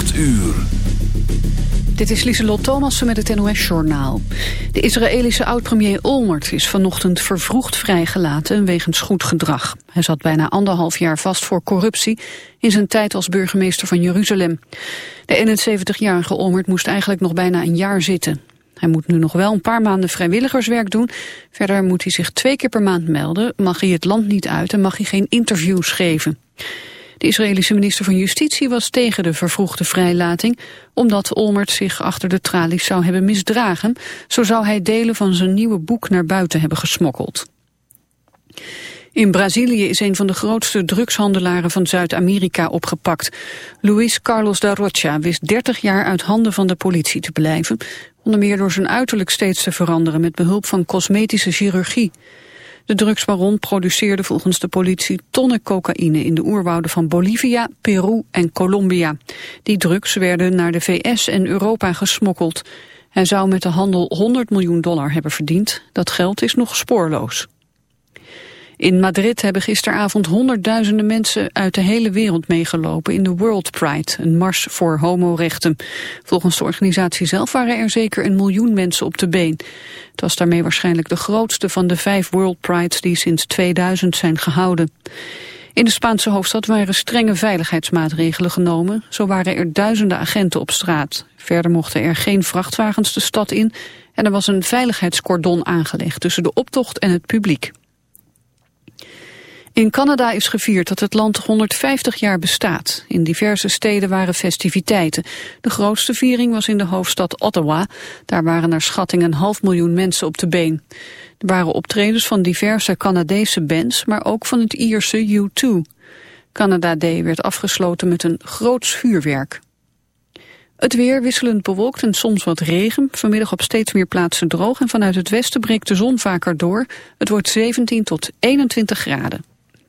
8 uur. Dit is Lieselot Thomassen met het NOS-journaal. De Israëlische oud-premier Olmert is vanochtend vervroegd vrijgelaten wegens goed gedrag. Hij zat bijna anderhalf jaar vast voor corruptie in zijn tijd als burgemeester van Jeruzalem. De 71-jarige Olmert moest eigenlijk nog bijna een jaar zitten. Hij moet nu nog wel een paar maanden vrijwilligerswerk doen. Verder moet hij zich twee keer per maand melden, mag hij het land niet uit en mag hij geen interviews geven. De Israëlische minister van Justitie was tegen de vervroegde vrijlating, omdat Olmert zich achter de tralies zou hebben misdragen. Zo zou hij delen van zijn nieuwe boek naar buiten hebben gesmokkeld. In Brazilië is een van de grootste drugshandelaren van Zuid-Amerika opgepakt. Luis Carlos da Rocha wist 30 jaar uit handen van de politie te blijven. Onder meer door zijn uiterlijk steeds te veranderen met behulp van cosmetische chirurgie. De drugsbaron produceerde volgens de politie tonnen cocaïne in de oerwouden van Bolivia, Peru en Colombia. Die drugs werden naar de VS en Europa gesmokkeld. Hij zou met de handel 100 miljoen dollar hebben verdiend. Dat geld is nog spoorloos. In Madrid hebben gisteravond honderdduizenden mensen uit de hele wereld meegelopen in de World Pride, een mars voor homorechten. Volgens de organisatie zelf waren er zeker een miljoen mensen op de been. Het was daarmee waarschijnlijk de grootste van de vijf World Prides die sinds 2000 zijn gehouden. In de Spaanse hoofdstad waren strenge veiligheidsmaatregelen genomen. Zo waren er duizenden agenten op straat. Verder mochten er geen vrachtwagens de stad in en er was een veiligheidscordon aangelegd tussen de optocht en het publiek. In Canada is gevierd dat het land 150 jaar bestaat. In diverse steden waren festiviteiten. De grootste viering was in de hoofdstad Ottawa. Daar waren naar schatting een half miljoen mensen op de been. Er waren optredens van diverse Canadese bands, maar ook van het Ierse U2. Canada Day werd afgesloten met een groots vuurwerk. Het weer wisselend bewolkt en soms wat regen. Vanmiddag op steeds meer plaatsen droog en vanuit het westen breekt de zon vaker door. Het wordt 17 tot 21 graden.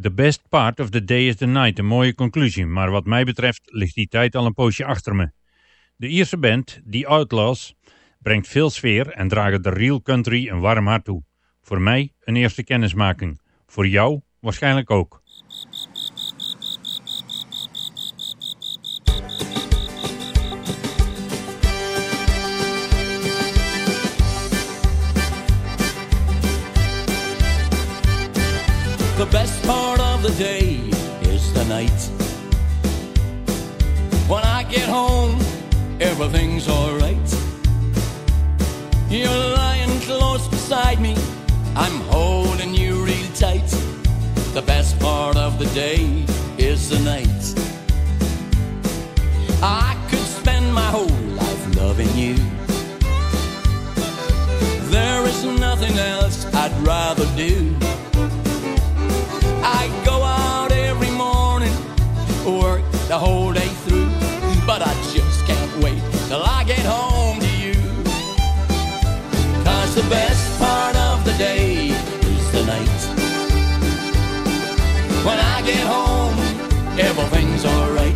The best part of the day is the night, een mooie conclusie, maar wat mij betreft ligt die tijd al een poosje achter me. De Ierse band, The Outlaws, brengt veel sfeer en dragen de real country een warm hart toe. Voor mij een eerste kennismaking, voor jou waarschijnlijk ook. the best part of the day is the night. When I get home, everything's alright. You're lying close beside me, I'm holding you real tight. The best part of the day is the night. I could spend my whole life loving you. There is nothing else I'd rather do. things are right.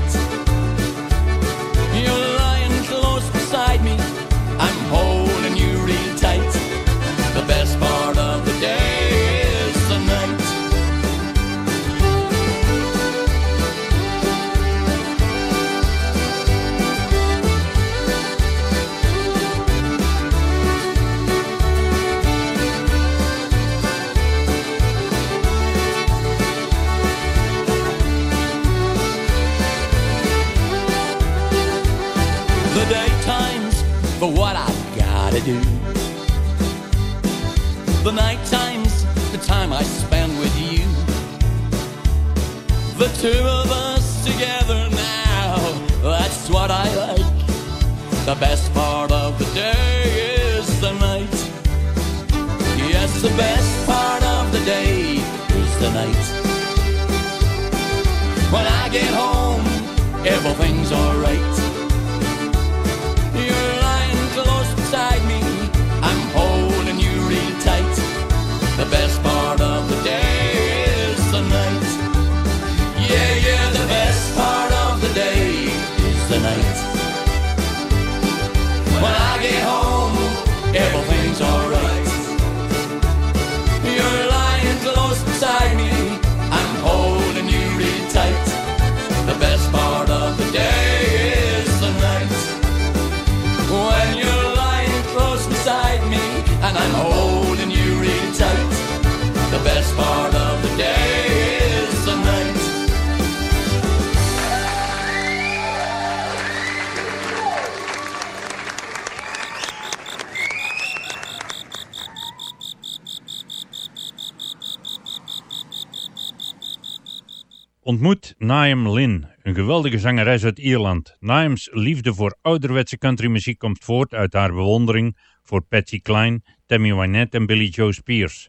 ontmoet Naim Lynn, een geweldige zangeres uit Ierland. Naim's liefde voor ouderwetse countrymuziek komt voort uit haar bewondering voor Patsy Cline, Tammy Wynette en Billy Joe Spears.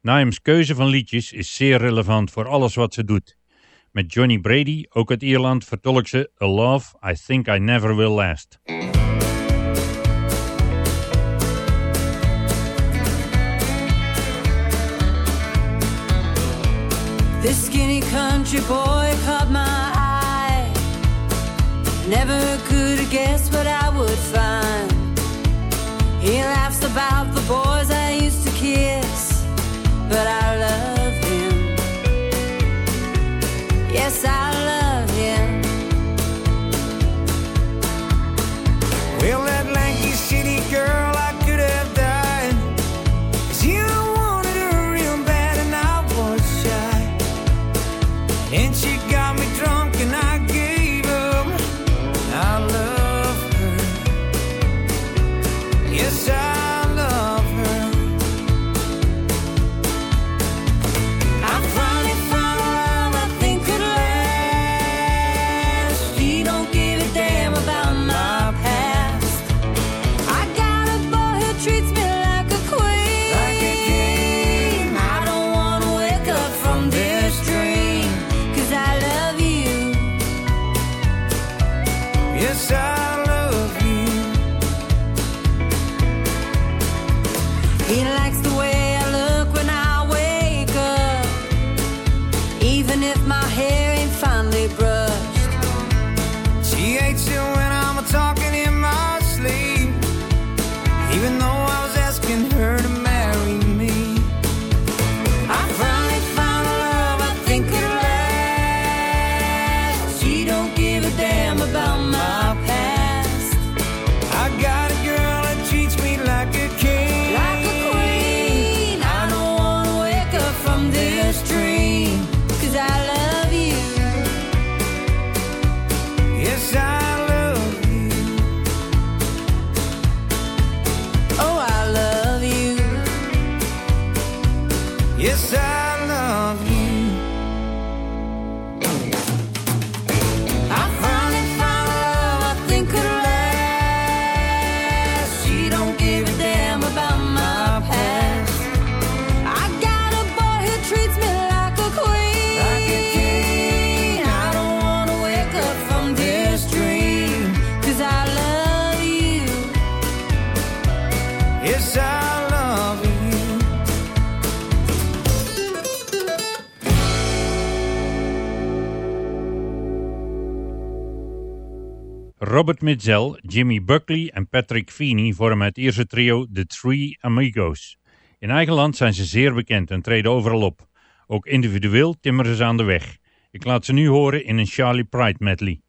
Naim's keuze van liedjes is zeer relevant voor alles wat ze doet. Met Johnny Brady, ook uit Ierland, vertolkt ze A Love I Think I Never Will Last. This skinny country boy caught my eye. Never could have guessed what I would find. He laughs about He hates you when I Robert Mitchell, Jimmy Buckley en Patrick Feeney vormen het Ierse trio The Three Amigos. In eigen land zijn ze zeer bekend en treden overal op. Ook individueel timmeren ze aan de weg. Ik laat ze nu horen in een Charlie Pride medley.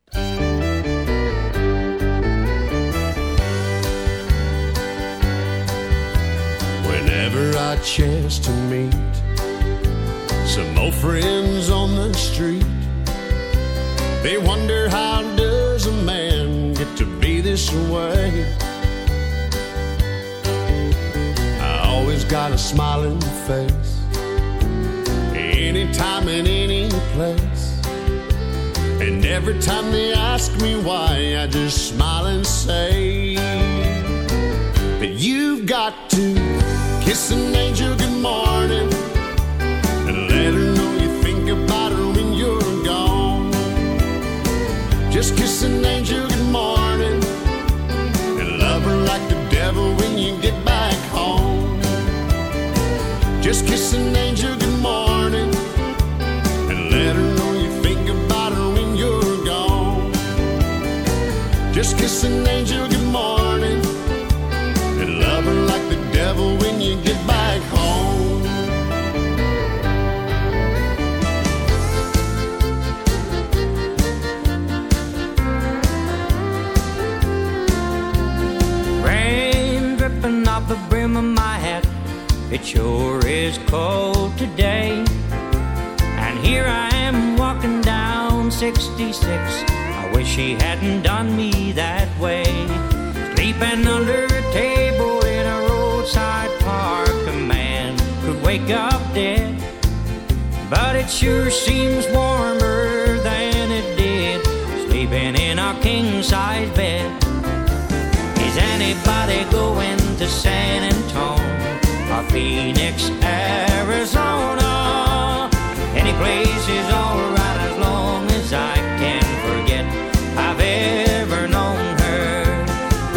Whenever I chance to meet some old friends on the street, they wonder how this way. I always got a smiling face, anytime and any place. And every time they ask me why, I just smile and say that you've got to kiss an angel good morning and let her know you think about her when you're gone. Just kiss an angel sure is cold today. And here I am walking down 66. I wish he hadn't done me that way. Sleeping under a table in a roadside park. A man could wake up dead. But it sure seems warmer than it did. Sleeping in a king size bed. Is anybody going to San Antonio or Phoenix, Arizona? Any place is alright as long as I can forget I've ever known her.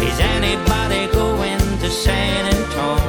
Is anybody going to San Antonio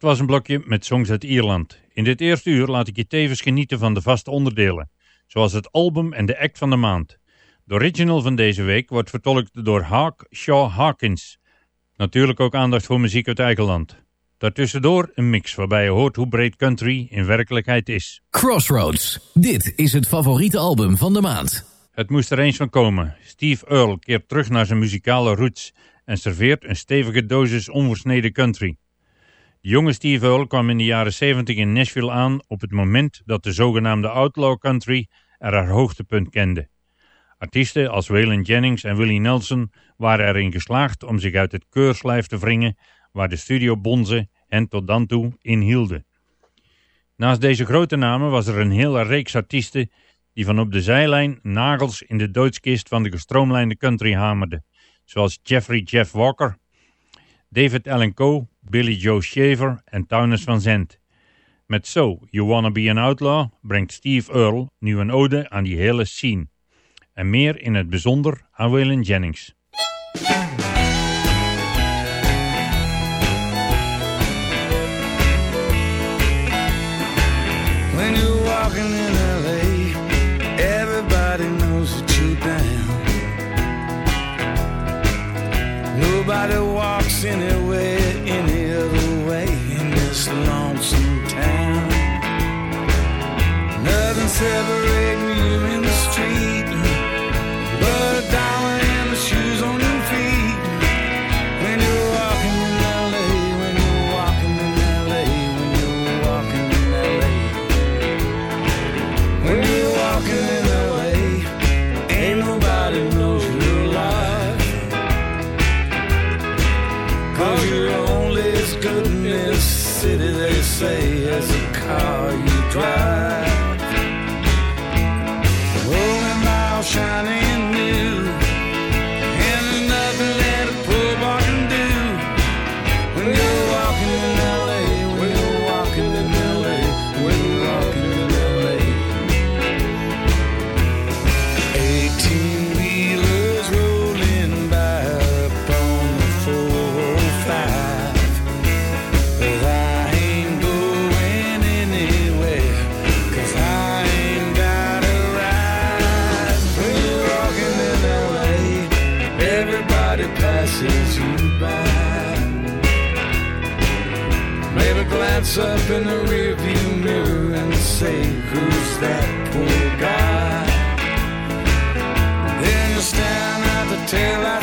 Dat was een blokje met songs uit Ierland. In dit eerste uur laat ik je tevens genieten van de vaste onderdelen. zoals het album en de act van de maand. De original van deze week wordt vertolkt door Hawk Shaw Hawkins. Natuurlijk ook aandacht voor muziek uit eigen land. Daartussendoor een mix waarbij je hoort hoe breed country in werkelijkheid is. Crossroads. Dit is het favoriete album van de maand. Het moest er eens van komen. Steve Earle keert terug naar zijn muzikale roots en serveert een stevige dosis onversneden country. Jonge Steve Earle kwam in de jaren 70 in Nashville aan op het moment dat de zogenaamde outlaw country er haar hoogtepunt kende. Artiesten als Waylon Jennings en Willie Nelson waren erin geslaagd om zich uit het keurslijf te wringen waar de studiobonzen hen tot dan toe in hielden. Naast deze grote namen was er een hele reeks artiesten die van op de zijlijn nagels in de doodskist van de gestroomlijnde country hamerden, zoals Jeffrey Jeff Walker, David Allen Coe, Billy Joe Shaver en Townes van Zandt. Met So, You Wanna Be an Outlaw brengt Steve Earle nu een ode aan die hele scene. En meer in het bijzonder aan Waylon Jennings. Nobody walks anywhere any other way in this lonesome town. Nothing separating Oh, Cause you're only as good in this city, they say, as the car you drive. Maybe glance up in the rearview mirror and say, Who's that poor guy? Then you're staring at the taillights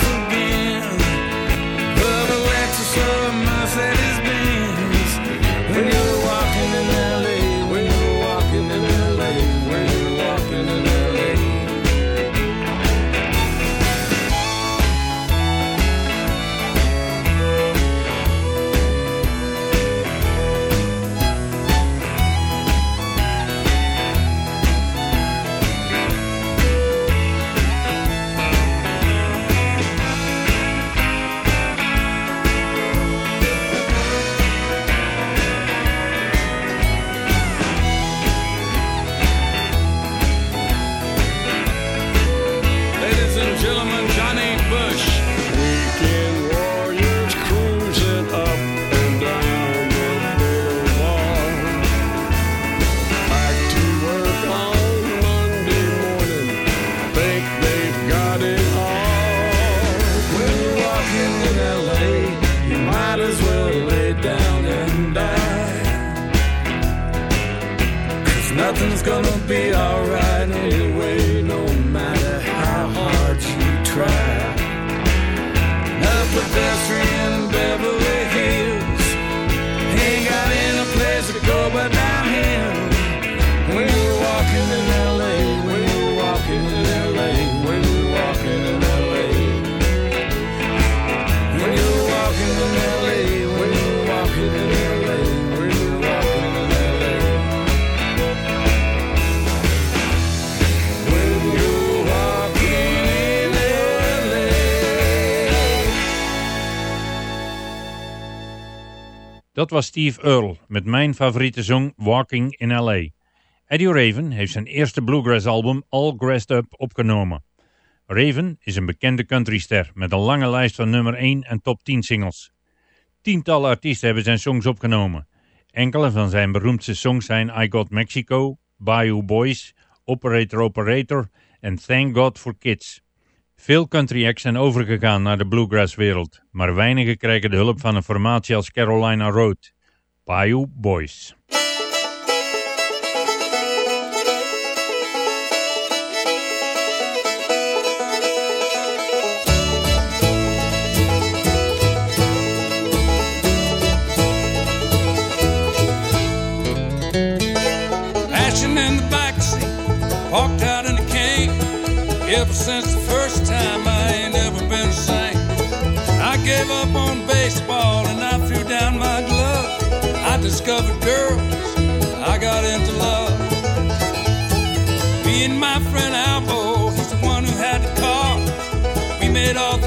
Dat was Steve Earle met mijn favoriete song Walking in L.A. Eddie Raven heeft zijn eerste bluegrass album All Grassed Up opgenomen. Raven is een bekende countryster met een lange lijst van nummer 1 en top 10 singles. Tientallen artiesten hebben zijn songs opgenomen. Enkele van zijn beroemdste songs zijn I Got Mexico, Bayou Boys, Operator Operator en Thank God for Kids. Veel country acts zijn overgegaan naar de bluegrass wereld, maar weinigen krijgen de hulp van een formatie als Carolina Road. Bayou Boys. In the backseat, parked in the since discovered girls, I got into love. Me and my friend Albo, he's the one who had the car. We made all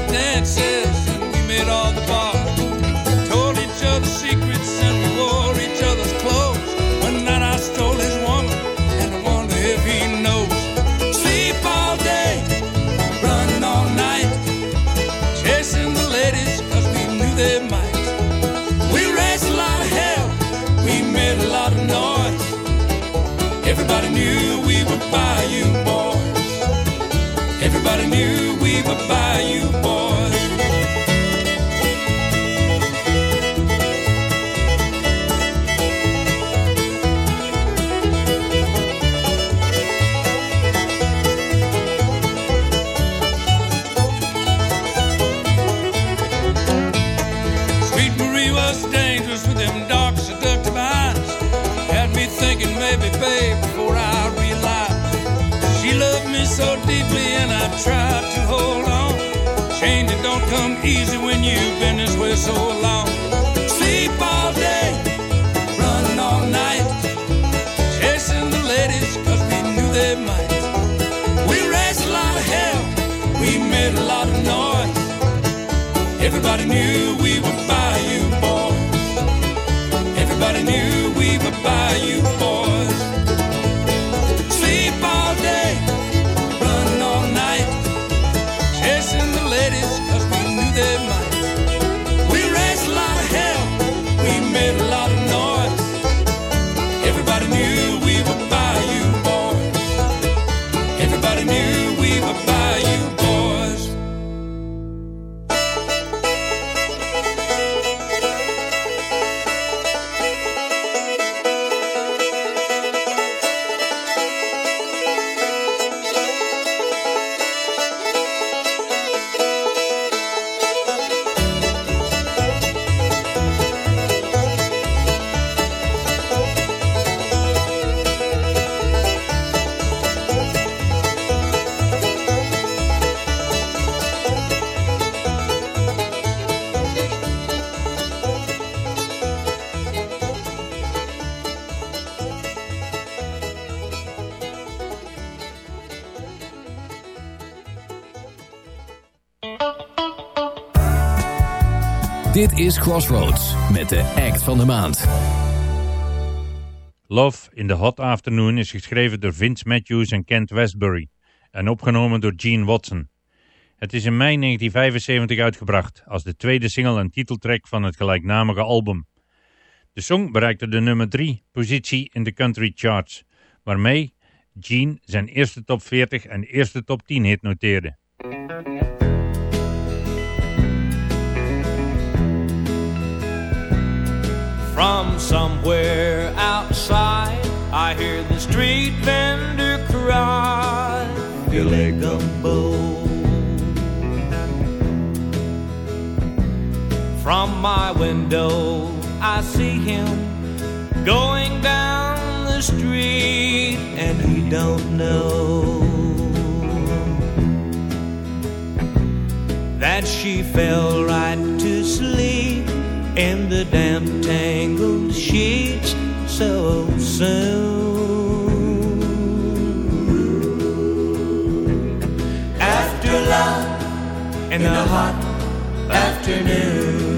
tried to hold on. Changing don't come easy when you've been this way so long. Sleep all day, running all night, chasing the ladies 'cause we knew they might. We raised a lot of hell, we made a lot of noise. Everybody knew we were Bayou boys. Everybody knew we were Bayou boys. Sleep Dit is Crossroads met de act van de maand. Love in the Hot Afternoon is geschreven door Vince Matthews en Kent Westbury en opgenomen door Gene Watson. Het is in mei 1975 uitgebracht als de tweede single en titeltrack van het gelijknamige album. De song bereikte de nummer 3 positie in de country charts, waarmee Gene zijn eerste top 40 en eerste top 10 hit noteerde. From somewhere outside, I hear the street vendor cry, Billy Gumbo. From my window, I see him going down the street, and he don't know that she fell right to sleep in the damp tangled sheets so soon. After love in the hot afternoon.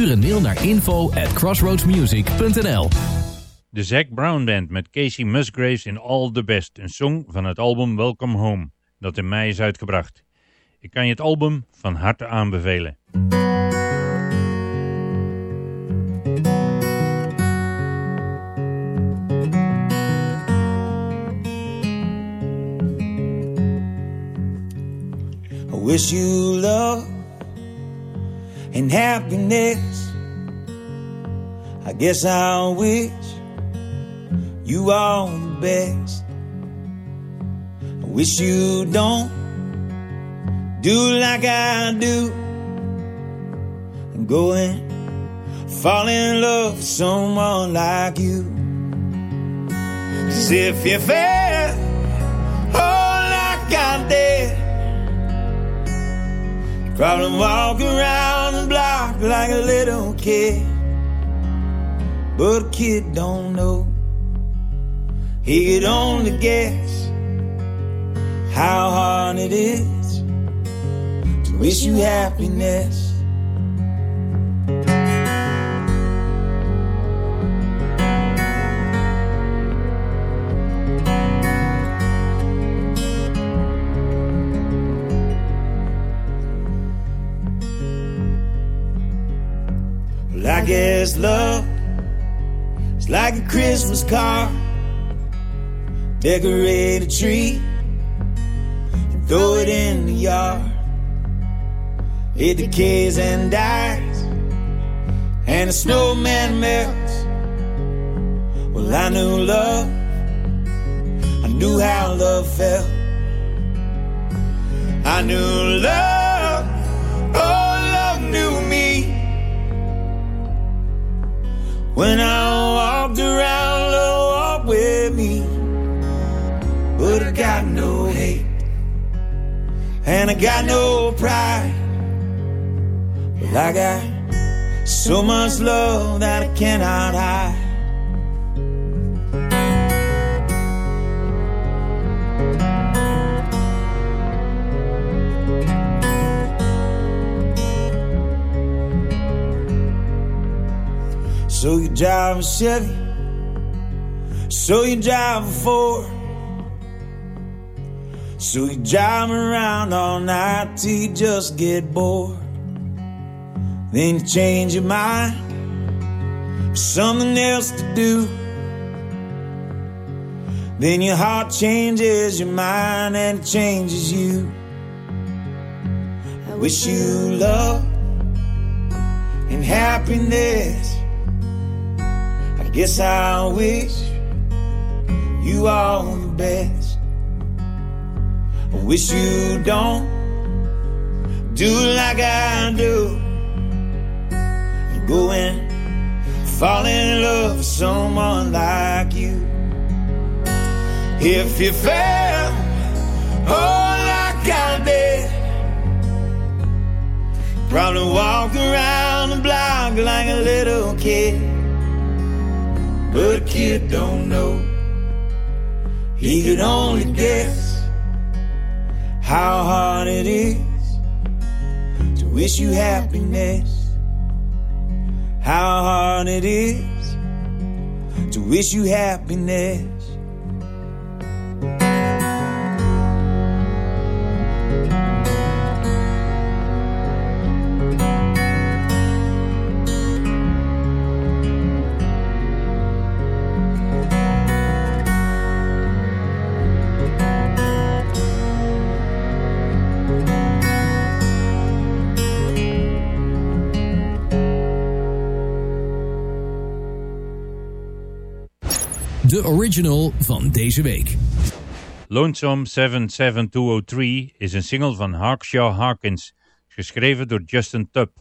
Stuur een mail naar info at crossroadsmusic.nl De Zac Brown Band met Casey Musgraves in All the Best, een song van het album Welcome Home, dat in mei is uitgebracht. Ik kan je het album van harte aanbevelen. I wish you love and happiness. I guess I wish you all the best. I wish you don't do like I do and go and fall in love with someone like you. 'Cause if you felt all like I did, Probably walk around the block like a little kid. But a kid don't know. He could only guess how hard it is to wish you happiness. I guess love is like a Christmas card. Decorate a tree and throw it in the yard. It decays and dies, and the snowman melts. Well, I knew love, I knew how love felt. I knew love, When I walked around, love walked with me. But I got no hate, and I got no pride. But I got so much love that I cannot hide. So you drive a Chevy, so you drive a Ford, so you drive around all night till you just get bored. Then you change your mind for something else to do. Then your heart changes your mind and it changes you. I wish you love and happiness. Guess I wish you all the best. I wish you don't do like I do. Go and fall in love with someone like you. If you fell, oh, like I did, probably walk around the block like a little kid. But a kid don't know. He could only guess how hard it is to wish you happiness. How hard it is to wish you happiness. Original van deze week. Lonesome 77203 is een single van Hawkshaw Harkins, geschreven door Justin Tubb.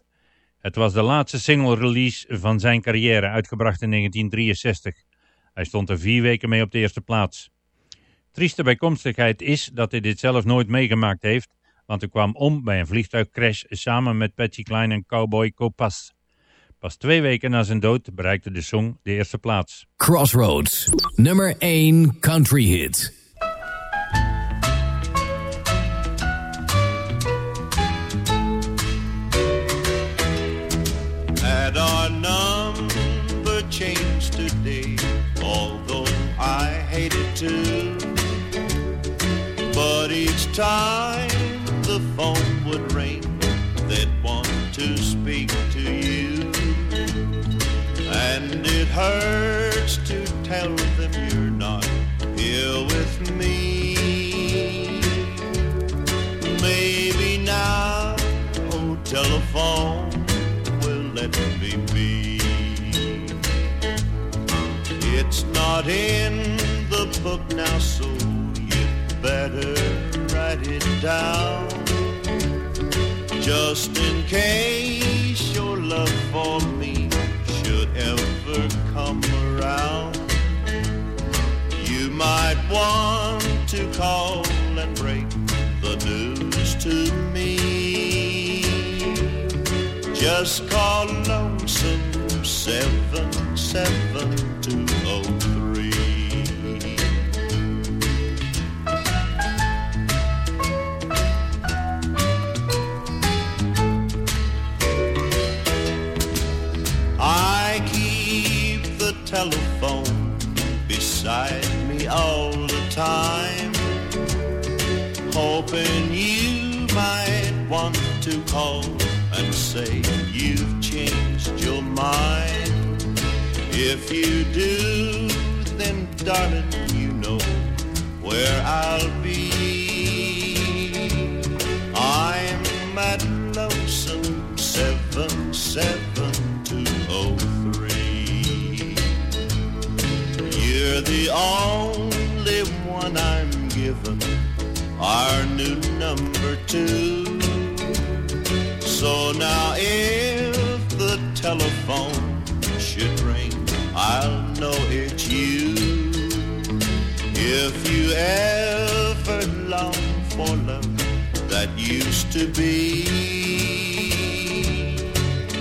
Het was de laatste single release van zijn carrière, uitgebracht in 1963. Hij stond er vier weken mee op de eerste plaats. Trieste bijkomstigheid is dat hij dit zelf nooit meegemaakt heeft, want hij kwam om bij een vliegtuigcrash samen met Patsy Cline en Cowboy Copas. Pas twee weken na zijn dood bereikte de song de eerste plaats. Crossroads, nummer 1 country hit. Had our number changed today, although I hated to. But each time the phone hurts to tell them you're not here with me. Maybe now, oh, telephone will let me be. It's not in the book now, so you better write it down. Just in case your love for come around, you might want to call and break the news to me. Just call lonesome seven seven two call and say you've changed your mind. If you do, then darling, you know where I'll be. I'm at lonesome seven seven two oh three. You're the only one I'm given. Our new number two. So now if the telephone should ring, I'll know it's you. If you ever long for love that used to be,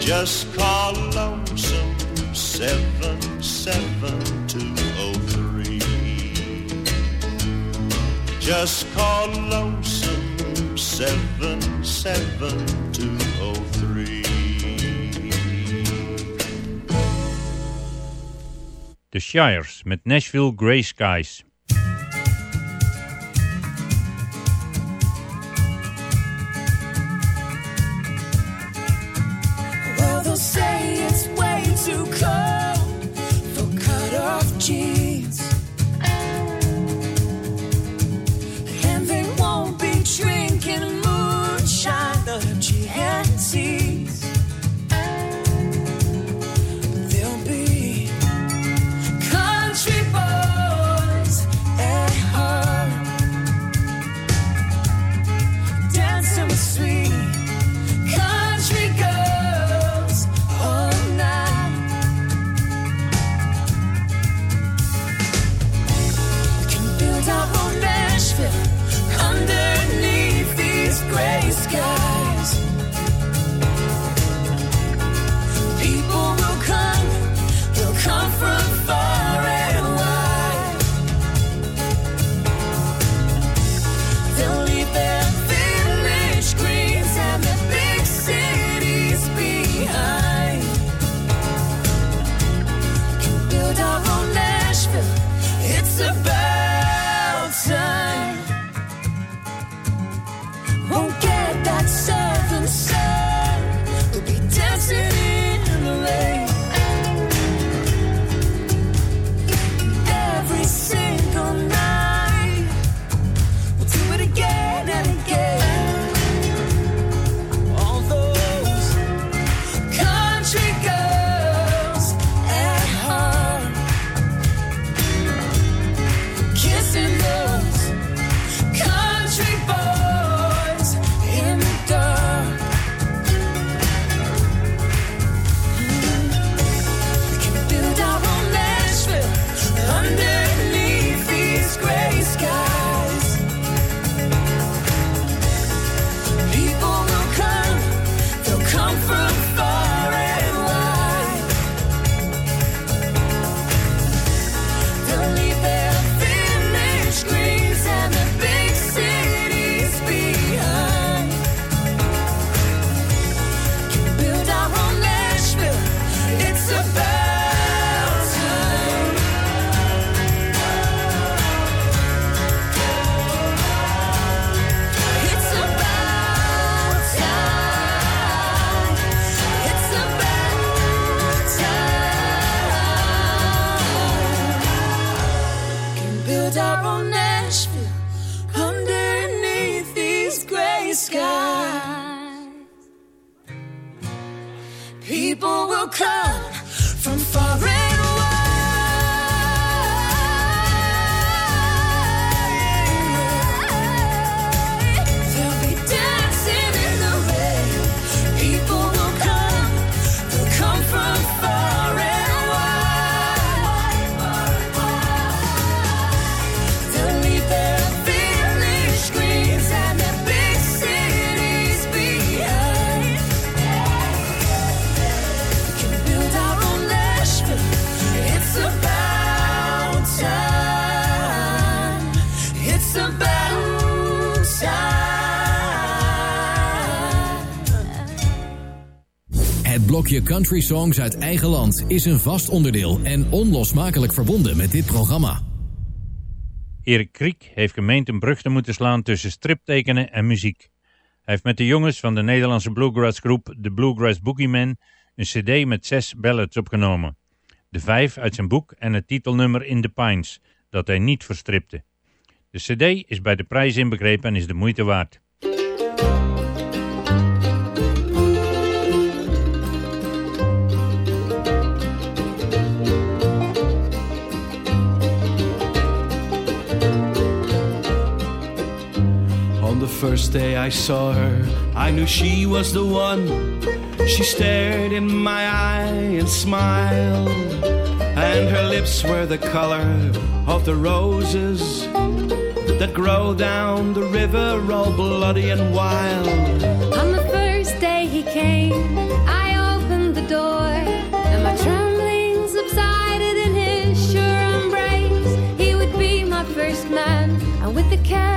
just call lonesome seven seven two oh three. Just call lonesome seven three. The Shires met Nashville Grey Skies. People will come from far and blokje Country Songs uit eigen land is een vast onderdeel en onlosmakelijk verbonden met dit programma. Erik Kriek heeft gemeend een brug te moeten slaan tussen striptekenen en muziek. Hij heeft met de jongens van de Nederlandse bluegrass groep The Bluegrass Boogeyman een cd met zes ballads opgenomen. De vijf uit zijn boek en het titelnummer In the Pines, dat hij niet verstripte. De cd is bij de prijs inbegrepen en is de moeite waard. First day I saw her, I knew she was the one. She stared in my eye and smiled, and her lips were the color of the roses that grow down the river, all bloody and wild. On the first day he came, I opened the door, and my trembling subsided in his sure embrace. He would be my first man, and with the careful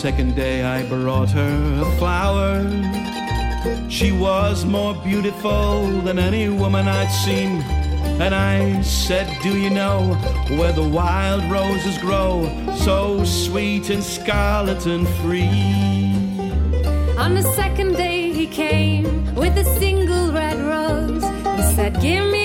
second day, I brought her a flower. She was more beautiful than any woman I'd seen. And I said, Do you know where the wild roses grow? So sweet and scarlet and free. On the second day he came with a single red rose. He said, Give me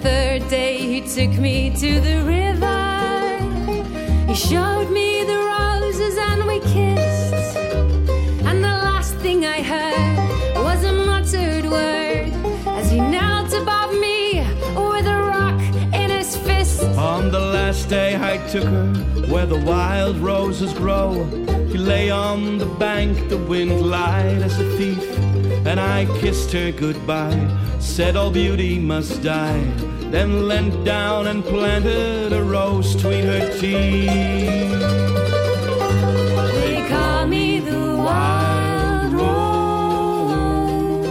third day, he took me to the river. He showed me the roses and we kissed. And the last thing I heard was a muttered word as he knelt above me with a rock in his fist. On the last day I took her where the wild roses grow. He lay on the bank, the wind lied as a thief. And I kissed her goodbye, said all beauty must die. Then leant down and planted a rose between her teeth. They call me the wild rose,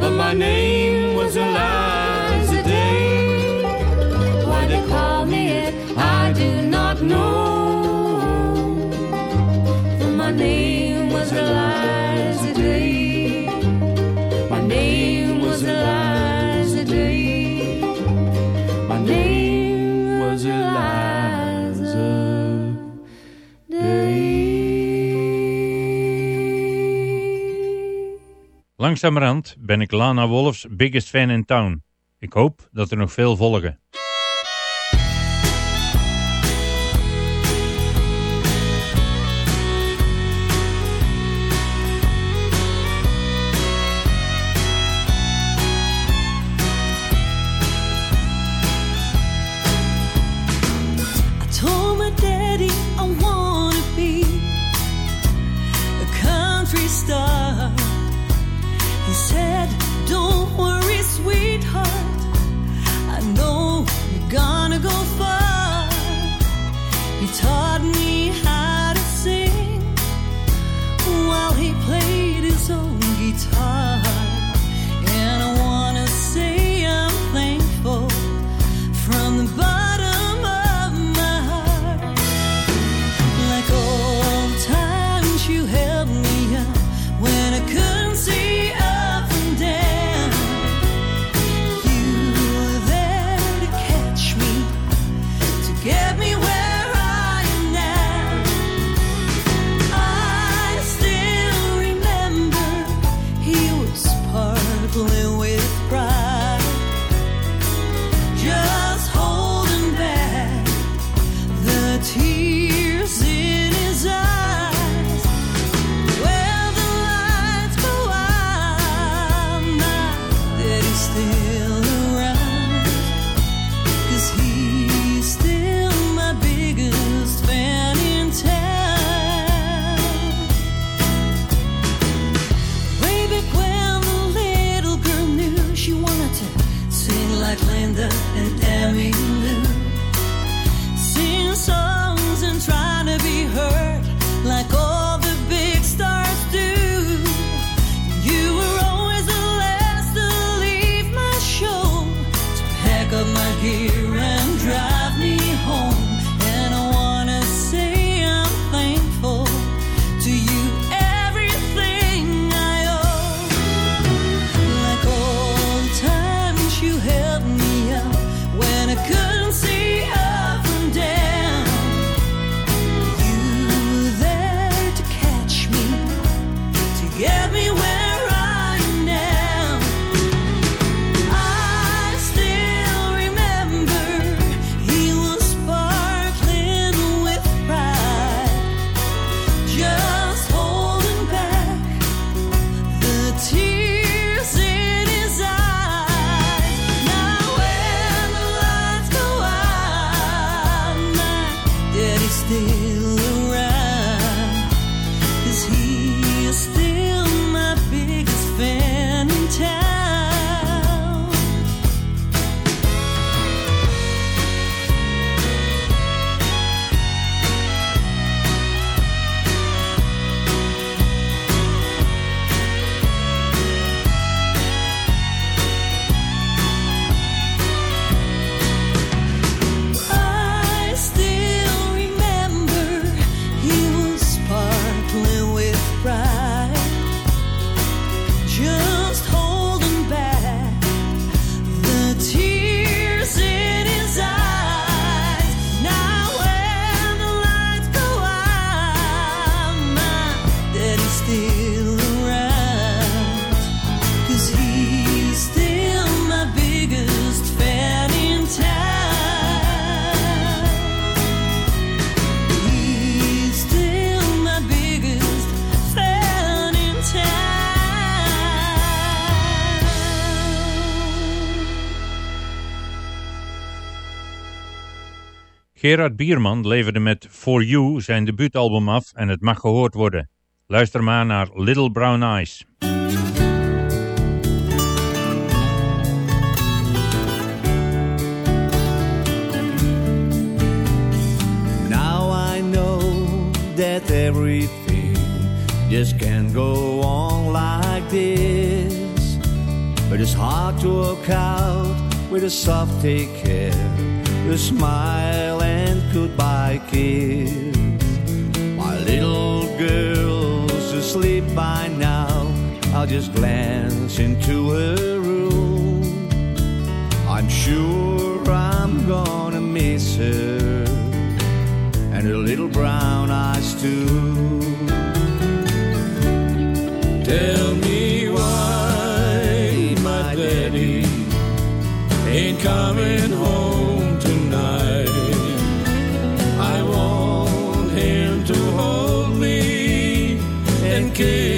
But my name Langzamerhand ben ik Lana Wolf's biggest fan in town. Ik hoop dat er nog veel volgen. Gerard Bierman leverde met For You zijn debuutalbum af en het mag gehoord worden. Luister maar naar Little Brown Eyes. Now I know that everything just can't go on like this. But it's hard to work out with a soft take care. a smile and goodbye kiss. My little girl's asleep by now. I'll just glance into her room. I'm sure I'm gonna miss her and her little brown eyes too. Tell que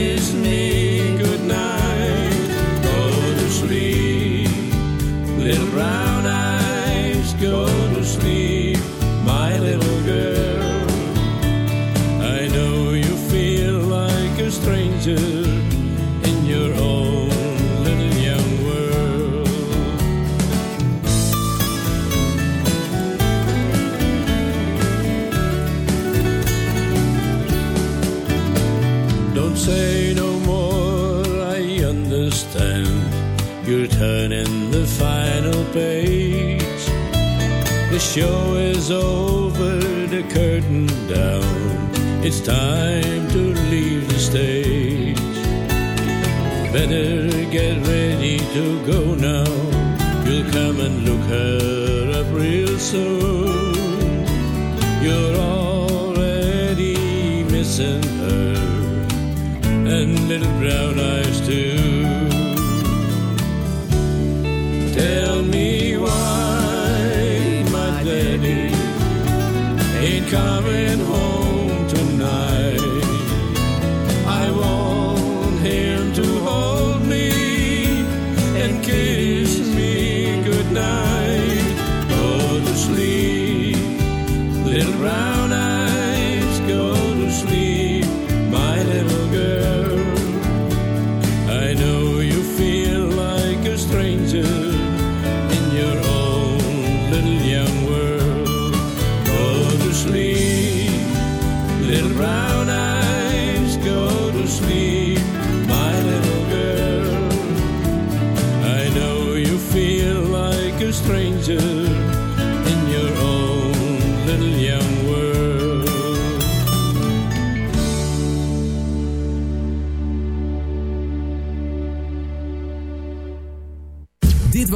show is over, the curtain down. It's time to leave the stage. Better get ready to go now. You'll come and look her up real soon. You're already missing her and little brown eyes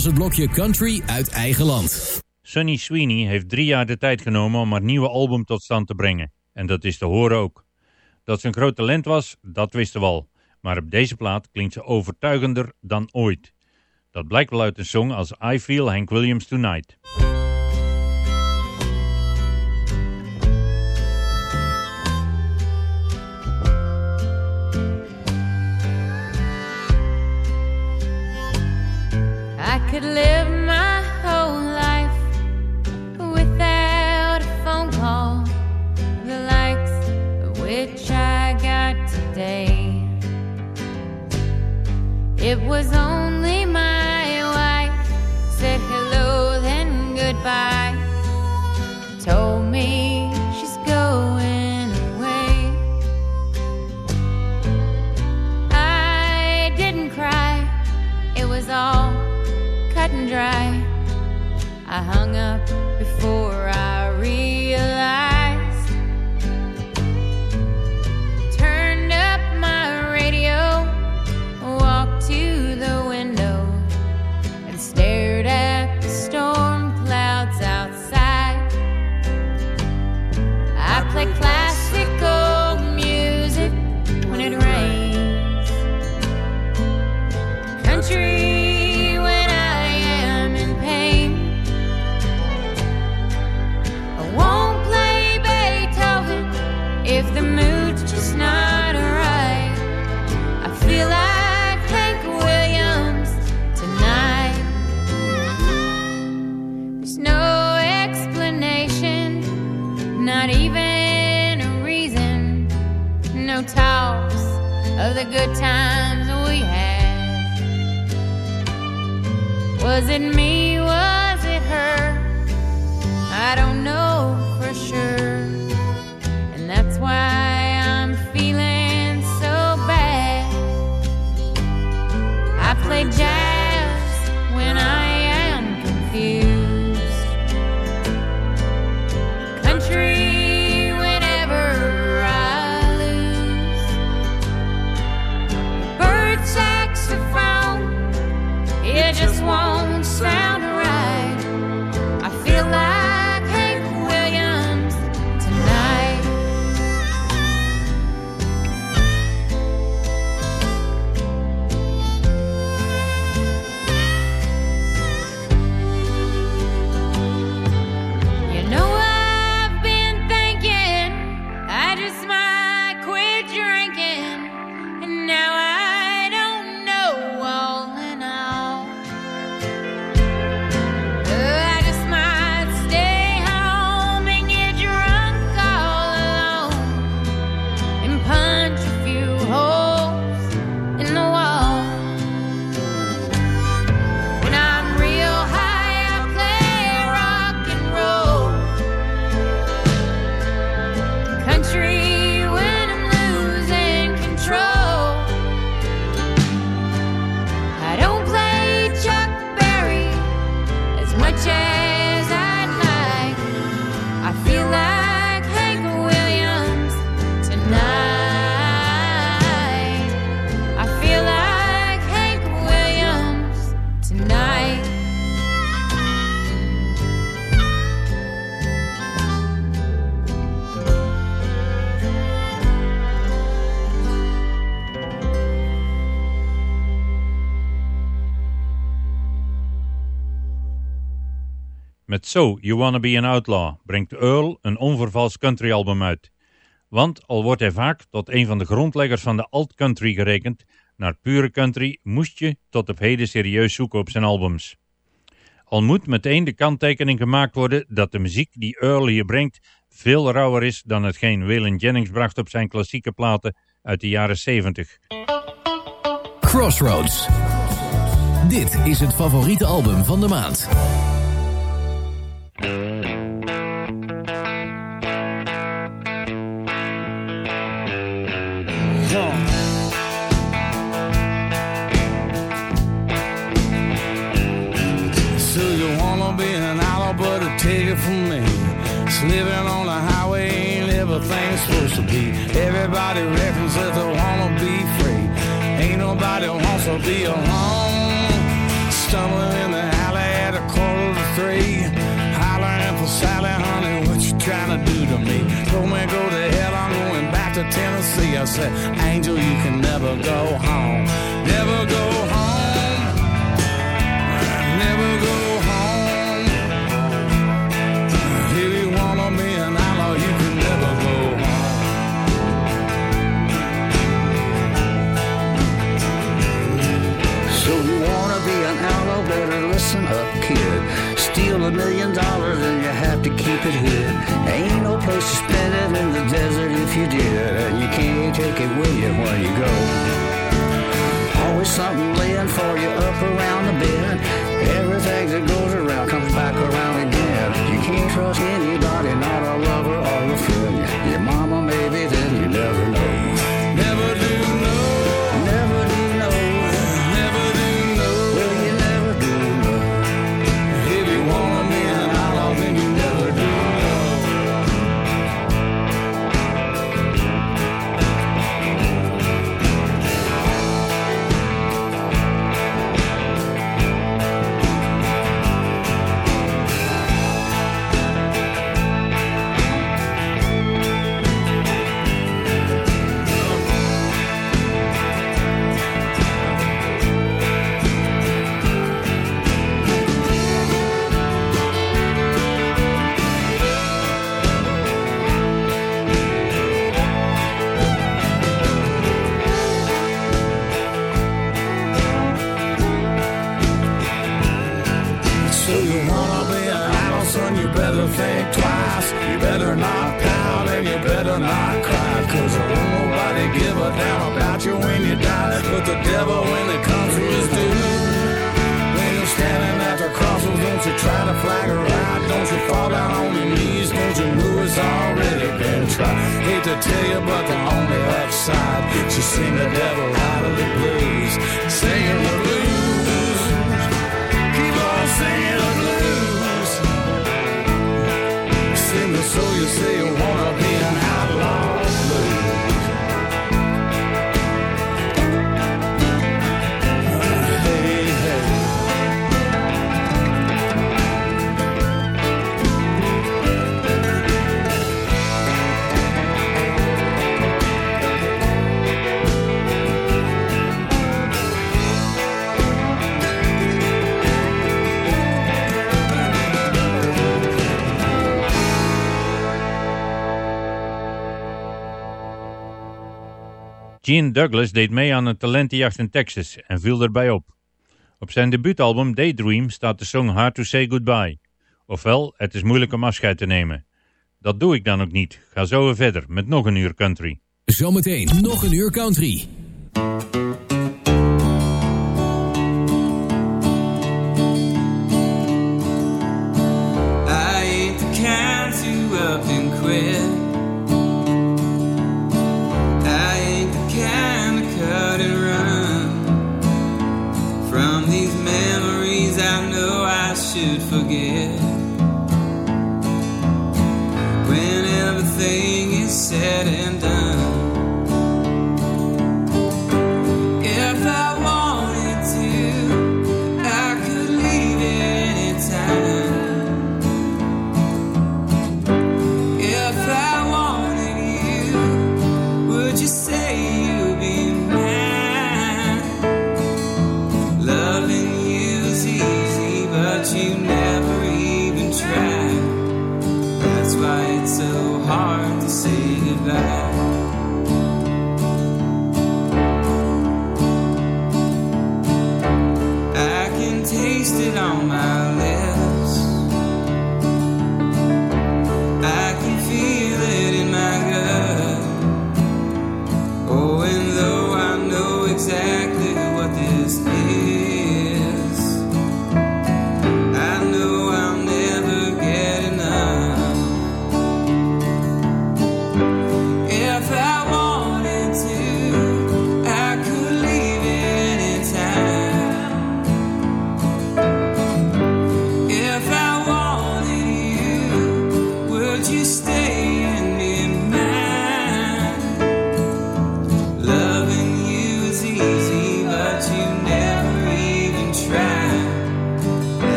was het blokje Country uit eigen land. Sunny Sweeney heeft drie jaar de tijd genomen om haar nieuwe album tot stand te brengen. En dat is te horen ook. Dat ze een groot talent was, dat wisten we al. Maar op deze plaat klinkt ze overtuigender dan ooit. Dat blijkt wel uit een song als I Feel Hank Williams Tonight. Could live my whole life without a phone call, the likes of which I got today. It was only dry. I hung up before So You Wanna Be an Outlaw brengt Earl een onvervals countryalbum uit. Want al wordt hij vaak tot een van de grondleggers van de alt-country gerekend, naar pure country moest je tot op heden serieus zoeken op zijn albums. Al moet meteen de kanttekening gemaakt worden dat de muziek die Earl hier brengt veel rauwer is dan hetgeen Waylon Jennings bracht op zijn klassieke platen uit de jaren 70. Crossroads. Dit is het favoriete album van de maand. Living on the highway ain't everything's supposed to be. Everybody reckons that they wanna be free. Ain't nobody wants to be alone. Stumbling in the alley at a quarter to three. Back to Tennessee. I said, Angel, you can never go home. Never go home. Never go home. If you wanna be an outlaw, you can never go home. So you wanna be an outlaw, better listen up, kid. Steal a million dollars and you have to keep it hid. Ain't no place to you did, and you can't take it with you when you go. Always something laying for you up around the bend. Everything that goes around comes back around again. You can't trust anybody, not a lover better think twice. You better not pout and you better not cry. Cause there won't nobody give a damn about you when you die. But the devil when it comes to his due. When you're standing at the crossroads, don't you try to flag her ride. Don't you fall down on your knees, don't you know it's already been tried. Hate to tell you, but the only upside, she sing the devil out of the blues. Singing the blues. Keep on singing Soul you say you wanna be an Gene Douglas deed mee aan een talentenjacht in Texas en viel erbij op. Op zijn debuutalbum Daydream staat de song Hard to Say Goodbye. Ofwel, het is moeilijk om afscheid te nemen. Dat doe ik dan ook niet. Ga zo verder met nog een uur country. Zometeen nog een uur country. Everything is said and done.